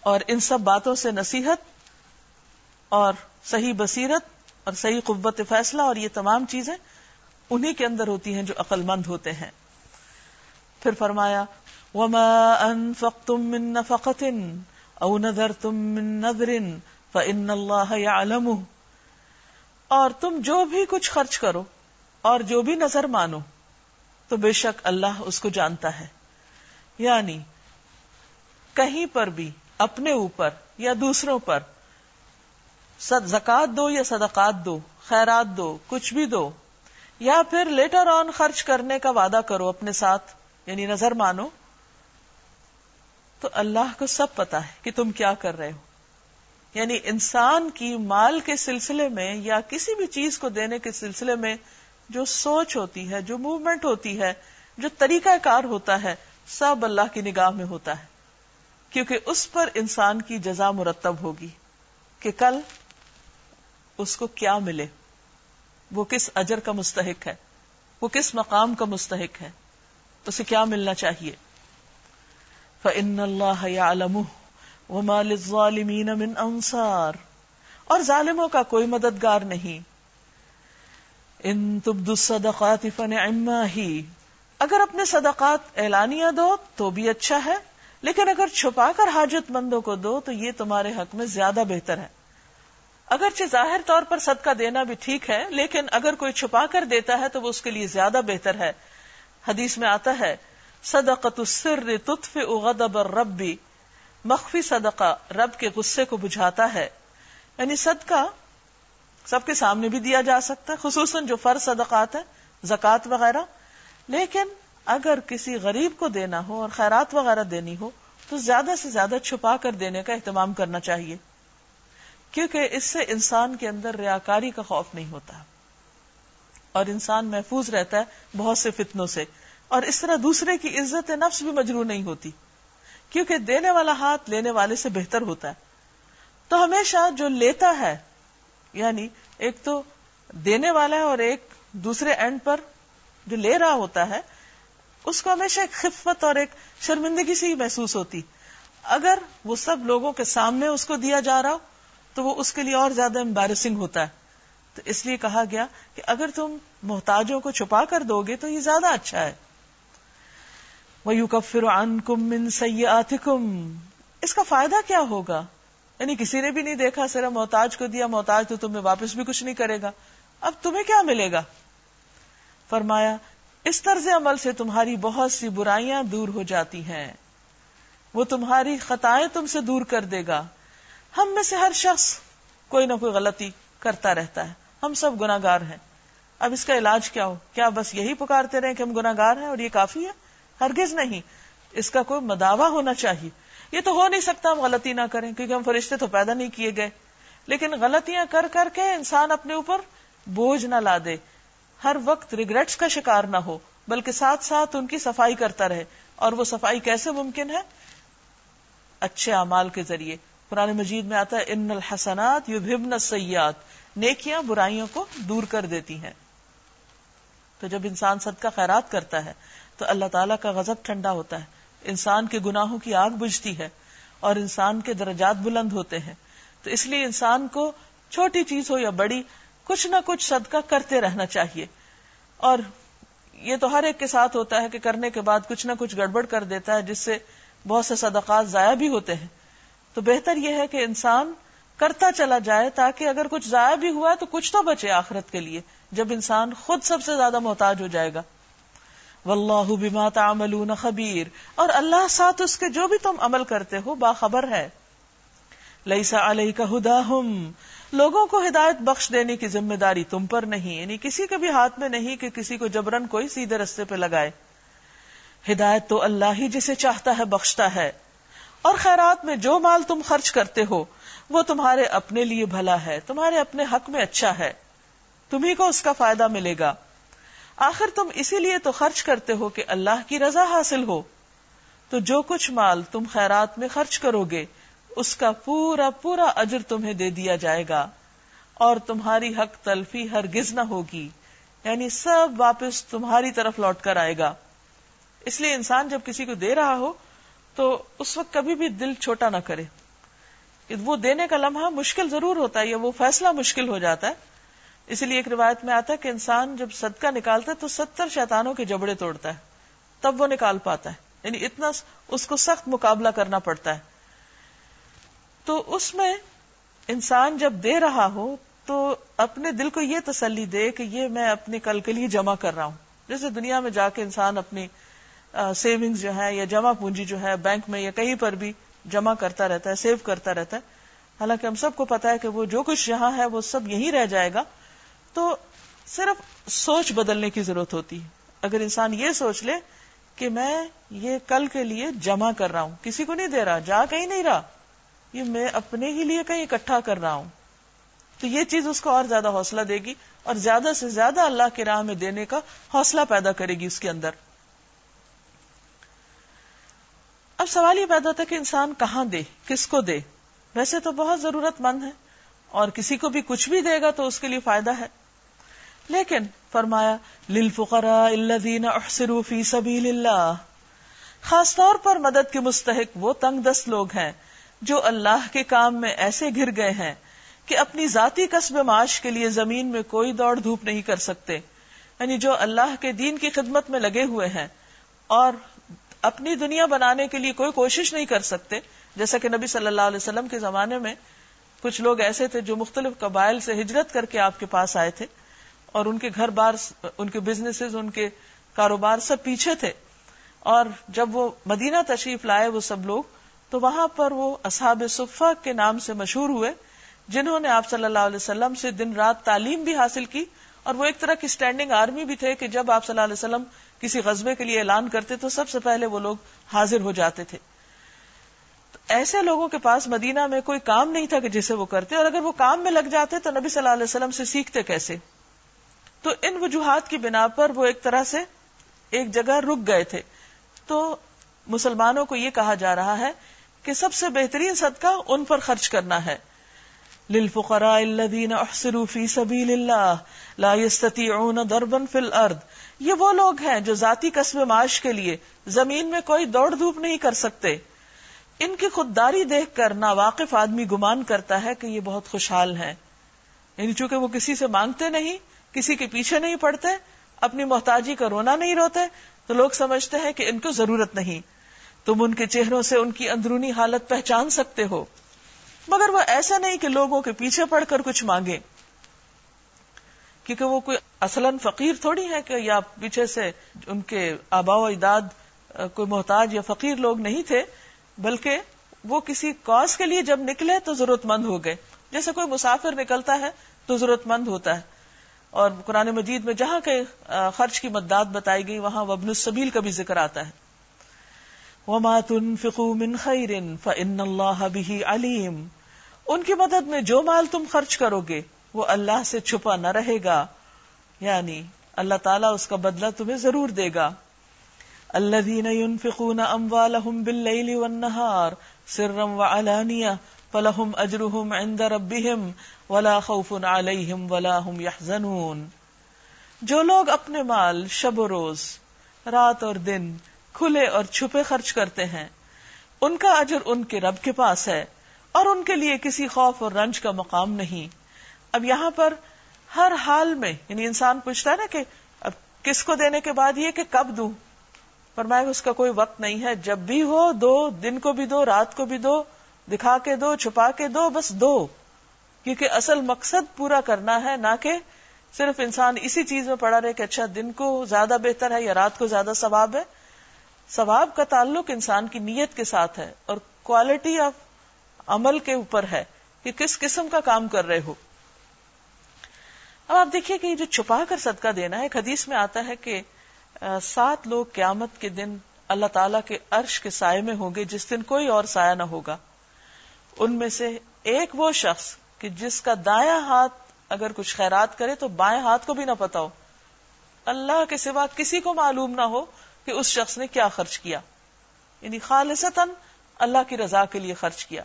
اور ان سب باتوں سے نصیحت اور صحیح بصیرت اور صحیح قوت فیصلہ اور یہ تمام چیزیں انہی کے اندر ہوتی ہیں جو عقل مند ہوتے ہیں۔ پھر فرمایا، وما انفقتم من نفقت او نذرتم من نذر فان اللہ يعلمه۔ اور تم جو بھی کچھ خرچ کرو اور جو بھی نظر مانو، تو بے شک اللہ اس کو جانتا ہے۔ یعنی کہیں پر بھی، اپنے اوپر یا دوسروں پر زکات دو یا صدقات دو، خیرات دو، کچھ بھی دو، یا پھر لیٹر آن خرچ کرنے کا وعدہ کرو اپنے ساتھ یعنی نظر مانو، تو اللہ کو سب پتا ہے کہ تم کیا کر رہے ہو۔ یعنی انسان کی مال کے سلسلے میں یا کسی بھی چیز کو دینے کے سلسلے میں جو سوچ ہوتی ہے، جو موومنٹ ہوتی ہے، جو طریقہ کار ہوتا ہے، سب اللہ کی نگاہ میں ہوتا ہے۔ کیونکہ اس پر انسان کی جزا مرتب ہوگی کہ کل اس کو کیا ملے۔ وہ کس اجر کا مستحق ہے؟ وہ کس مقام کا مستحق ہے؟ اسے کیا ملنا چاہیے؟ فَإِنَّ اللَّهَ يَعْلَمُهُ وَمَا لِلظَّالِمِينَ مِنْ أَنصَارٍ۔ اور ظالموں کا کوئی مددگار نہیں۔ ان تبدو الصدقات فنعما ہی۔ اگر اپنے صدقات اعلانیہ دو تو بھی اچھا ہے، لیکن اگر چھپا کر حاجت مندوں کو دو تو یہ تمہارے حق میں زیادہ بہتر ہے۔ اگرچہ ظاہر طور پر صدقہ دینا بھی ٹھیک ہے، لیکن اگر کوئی چھپا کر دیتا ہے تو وہ اس کے لیے زیادہ بہتر ہے۔ حدیث میں آتا ہے صدقت السر تطف غضب الرب۔ مخفی صدقہ رب کے غصے کو بجھاتا ہے۔ یعنی صدقہ سب کے سامنے بھی دیا جا سکتا ہے، خصوصاً جو فرض صدقات ہیں، زکوٰۃ وغیرہ۔ لیکن اگر کسی غریب کو دینا ہو اور خیرات وغیرہ دینی ہو، تو زیادہ سے زیادہ چھپا کر دینے کا اہتمام کرنا چاہیے۔ کیونکہ اس سے انسان کے اندر ریاکاری کا خوف نہیں ہوتا۔ اور انسان محفوظ رہتا ہے بہت سے فتنوں سے۔ اور اس طرح دوسرے کی عزت نفس بھی مجرو نہیں ہوتی۔ کیونکہ دینے والا ہاتھ لینے والے سے بہتر ہوتا ہے۔ تو ہمیشہ جو لیتا ہے یعنی ایک تو دینے والا ہے اور ایک دوسرے اینڈ پر جو لے رہا ہوتا ہے، اس کو ہمیشہ ایک خفت اور ایک شرمندگی سے ہی محسوس ہوتی۔ اگر وہ سب لوگوں کے سامنے اس کو دیا جا رہا ہو، تو وہ اس کے لیے اور زیادہ امبیرسنگ ہوتا ہے۔ تو اس لیے کہا گیا کہ اگر تم محتاجوں کو چھپا کر دو گے تو یہ زیادہ اچھا ہے۔ وہ یو کفر ان کم من اس کا فائدہ کیا ہوگا؟ یعنی کسی نے بھی نہیں دیکھا، صرف محتاج کو دیا، محتاج تو تمہیں واپس بھی کچھ نہیں کرے گا۔ اب تمہیں کیا ملے گا؟ فرمایا، اس طرز عمل سے تمہاری بہت سی برائیاں دور ہو جاتی ہیں۔ وہ تمہاری خطائیں تم سے دور کر دے گا۔ ہم میں سے ہر شخص کوئی نہ کوئی غلطی کرتا رہتا ہے۔ ہم سب گناگار ہیں۔ اب اس کا علاج کیا ہو؟ کیا بس یہی پکارتے رہے کہ ہم گناگار ہیں اور یہ کافی ہے؟ ہرگز نہیں۔ اس کا کوئی مداوع ہونا چاہیے۔ یہ تو ہو نہیں سکتا ہم غلطی نہ کریں، کیونکہ ہم فرشتے تو پیدا نہیں کیے گئے۔ لیکن غلطیاں کر کر کے انسان اپنے اوپر بوجھ نہ لا دے۔ ہر وقت ریگریٹس کا شکار نہ ہو، بلکہ ساتھ ساتھ ان کی صفائی کرتا رہے۔ اور وہ صفائی کیسے ممکن ہے؟ اچھے اعمال کے ذریعے۔ قرآن مجید میں آتا ہے، ان الحسنات یو سیات نیکیاں برائیوں کو دور کر دیتی ہیں۔ تو جب انسان صدقہ خیرات کرتا ہے، تو اللہ تعالیٰ کا غضب ٹھنڈا ہوتا ہے۔ انسان کے گناہوں کی آگ بجھتی ہے اور انسان کے درجات بلند ہوتے ہیں۔ تو اس لیے انسان کو چھوٹی چیز ہو یا بڑی، کچھ نہ کچھ صدقہ کرتے رہنا چاہیے۔ اور یہ تو ہر ایک کے ساتھ ہوتا ہے کہ کرنے کے بعد کچھ نہ کچھ گڑبڑ کر دیتا ہے، جس سے بہت سے صدقات ضائع بھی ہوتے ہیں۔ تو بہتر یہ ہے کہ انسان کرتا چلا جائے تاکہ اگر کچھ ضائع بھی ہوا ہے تو کچھ تو بچے آخرت کے لیے، جب انسان خود سب سے زیادہ محتاج ہو جائے گا۔ واللہ بما تعملون خبیر۔ اور اللہ ساتھ اس کے جو بھی تم عمل کرتے ہو باخبر ہے۔ لیسا علیہ کا ہدا لوگوں کو ہدایت بخش دینے کی ذمہ داری تم پر نہیں یعنی کسی کے بھی ہاتھ میں نہیں کہ کسی کو جبرن کوئی سیدھے رستے پہ لگائے۔ ہدایت تو اللہ ہی جسے چاہتا ہے بخشتا ہے۔ اور خیرات میں جو مال تم خرچ کرتے ہو، وہ تمہارے اپنے لیے بھلا ہے، تمہارے اپنے حق میں اچھا ہے۔ تمہیں کو اس کا فائدہ ملے گا۔ آخر تم اسی لیے تو خرچ کرتے ہو کہ اللہ کی رضا حاصل ہو۔ تو جو کچھ مال تم خیرات میں خرچ کرو گے، اس کا پورا پورا اجر تمہیں دے دیا جائے گا۔ اور تمہاری حق تلفی ہر گز نہ ہوگی۔ یعنی سب واپس تمہاری طرف لوٹ کر آئے گا۔ اس لیے انسان جب کسی کو دے رہا ہو، تو اس وقت کبھی بھی دل چھوٹا نہ کرے۔ وہ دینے کا لمحہ مشکل ضرور ہوتا ہے یا وہ فیصلہ مشکل ہو جاتا ہے۔ اسی لیے ایک روایت میں آتا ہے کہ انسان جب صدقہ نکالتا ہے تو ستر شیطانوں کے جبڑے توڑتا ہے، تب وہ نکال پاتا ہے۔ یعنی اتنا اس کو سخت مقابلہ کرنا پڑتا ہے۔ تو اس میں انسان جب دے رہا ہو تو اپنے دل کو یہ تسلی دے کہ یہ میں اپنے کل کے لیے جمع کر رہا ہوں۔ جیسے دنیا میں جا کے انسان اپنی سیونگ جو ہے یا جمع پونجی جو ہے بینک میں یا کہیں پر بھی جمع کرتا رہتا ہے سیو کرتا رہتا ہے۔ حالانکہ ہم سب کو پتا ہے کہ وہ جو کچھ یہاں ہے وہ سب یہی رہ جائے گا۔ تو صرف سوچ بدلنے کی ضرورت ہوتی ہے۔ اگر انسان یہ سوچ لے کہ میں یہ کل کے لیے جمع کر رہا ہوں، کسی کو نہیں دے رہا، جا کہیں نہیں رہا، یہ میں اپنے ہی لیے کہیں اکٹھا کر رہا ہوں، تو یہ چیز اس کو اور زیادہ حوصلہ دے گی اور زیادہ سے زیادہ اللہ کی راہ میں دینے کا حوصلہ پیدا کرے گی اس کے اندر۔ اب سوال یہ پیدا ہوتا ہے کہ انسان کہاں دے، کس کو دے؟ ویسے تو بہت ضرورت مند ہے اور کسی کو بھی کچھ بھی دے گا تو اس کے لیے فائدہ ہے۔ لیکن فرمایا الذين احصروا في سبيل الله خاص طور پر مدد کے مستحق وہ تنگ دست لوگ ہیں جو اللہ کے کام میں ایسے گر گئے ہیں کہ اپنی ذاتی قصب معاش کے لیے زمین میں کوئی دوڑ دھوپ نہیں کر سکتے۔ یعنی جو اللہ کے دین کی خدمت میں لگے ہوئے ہیں اور اپنی دنیا بنانے کے لیے کوئی کوشش نہیں کر سکتے، جیسا کہ نبی صلی اللہ علیہ وسلم کے زمانے میں کچھ لوگ ایسے تھے جو مختلف قبائل سے ہجرت کر کے آپ کے پاس آئے تھے۔ اور ان کے گھر بار ان کے بزنس ان کے کاروبار سب پیچھے تھے۔ اور جب وہ مدینہ تشریف لائے وہ سب لوگ، تو وہاں پر وہ اصحاب صفا کے نام سے مشہور ہوئے، جنہوں نے آپ صلی اللہ علیہ وسلم سے دن رات تعلیم بھی حاصل کی۔ اور وہ ایک طرح کی اسٹینڈنگ آرمی بھی تھے کہ جب آپ صلی اللہ علیہ وسلم کسی غزبے کے لیے اعلان کرتے تو سب سے پہلے وہ لوگ حاضر ہو جاتے تھے۔ ایسے لوگوں کے پاس مدینہ میں کوئی کام نہیں تھا کہ جسے وہ کرتے، اور اگر وہ کام میں لگ جاتے تو نبی صلی اللہ علیہ وسلم سے سیکھتے کیسے؟ تو ان وجوہات کی بنا پر وہ ایک طرح سے ایک جگہ رک گئے تھے۔ تو مسلمانوں کو یہ کہا جا رہا ہے کہ سب سے بہترین صدقہ ان پر خرچ کرنا ہے۔ للفقراء الذين احصروا في سبيل الله لا يستطيعون ضربا في الارض۔ یہ وہ لوگ ہیں جو ذاتی قصب معاش کے لیے زمین میں کوئی دوڑ دھوپ نہیں کر سکتے۔ ان کی خودداری دیکھ کر ناواقف آدمی گمان کرتا ہے کہ یہ بہت خوشحال ہیں۔ یعنی چونکہ وہ کسی سے مانگتے نہیں کسی کے پیچھے نہیں پڑتے، اپنی محتاجی کا رونا نہیں روتے، تو لوگ سمجھتے ہیں کہ ان کو ضرورت نہیں۔ تم ان کے چہروں سے ان کی اندرونی حالت پہچان سکتے ہو۔ مگر وہ ایسا نہیں کہ لوگوں کے پیچھے پڑ کر کچھ مانگے۔ کیونکہ وہ کوئی اصلاً فقیر تھوڑی ہے کہ یا پیچھے سے ان کے آبا و اجداد کوئی محتاج یا فقیر لوگ نہیں تھے، بلکہ وہ کسی کاز کے لیے جب نکلے تو ضرورت مند ہو گئے۔ جیسے کوئی مسافر نکلتا ہے تو ضرورت مند ہوتا ہے۔ اور قرآن مجید میں جہاں کے خرچ کی مدد بتائی گئی، وہاں وبن السبیل کا بھی ذکر آتا ہے۔ وما تنفقوا من خیر فإن اللہ به علیم ان کی مدد میں جو مال تم خرچ کرو گے، وہ اللہ سے چھپا نہ رہے گا۔ یعنی اللہ تعالیٰ اس کا بدلہ تمہیں ضرور دے گا۔ الذين ينفقون اموالهم بالليل والنهار سرا وعلانية فلهم اجرهم عند ربهم ولا خوف عليهم ولا هم يحزنون جو لوگ اپنے مال شب و روز، رات اور دن کھلے اور چھپے خرچ کرتے ہیں، ان کا اجر ان کے رب کے پاس ہے اور ان کے لیے کسی خوف اور رنج کا مقام نہیں۔ اب یہاں پر ہر حال میں یعنی انسان پوچھتا ہے نا کہ اب کس کو دینے کے بعد یہ کہ کب دوں؟ فرمایا اس کا کوئی وقت نہیں ہے، جب بھی ہو دو، دن کو بھی دو، رات کو بھی دو، دکھا کے دو، چھپا کے دو، بس دو۔ کیونکہ اصل مقصد پورا کرنا ہے، نہ کہ صرف انسان اسی چیز میں پڑا رہے کہ اچھا دن کو زیادہ بہتر ہے یا رات کو زیادہ ثواب ہے۔ ثواب کا تعلق انسان کی نیت کے ساتھ ہے اور کوالٹی آف عمل کے اوپر ہے کہ کس قسم کا کام کر رہے ہو۔ اب آپ دیکھیے کہ یہ جو چھپا کر صدقہ دینا ہے، ایک حدیث میں آتا ہے کہ سات لوگ قیامت کے دن اللہ تعالی کے عرش کے سائے میں ہوں گے، جس دن کوئی اور سایہ نہ ہوگا۔ ان میں سے ایک وہ شخص کہ جس کا دایا ہاتھ اگر کچھ خیرات کرے تو بائیں ہاتھ کو بھی نہ پتا ہو اللہ کے سوا کسی کو معلوم نہ ہو کہ اس شخص نے کیا خرچ کیا۔ یعنی خالصتاً اللہ کی رضا کے لیے خرچ کیا۔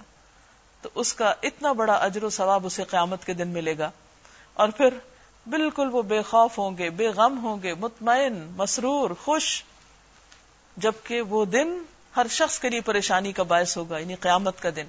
تو اس کا اتنا بڑا اجر و ثواب اسے قیامت کے دن ملے گا۔ اور پھر بالکل وہ بے خوف ہوں گے، بے غم ہوں گے، مطمئن، مسرور، خوش، جبکہ وہ دن ہر شخص کے لیے پریشانی کا باعث ہوگا یعنی قیامت کا دن۔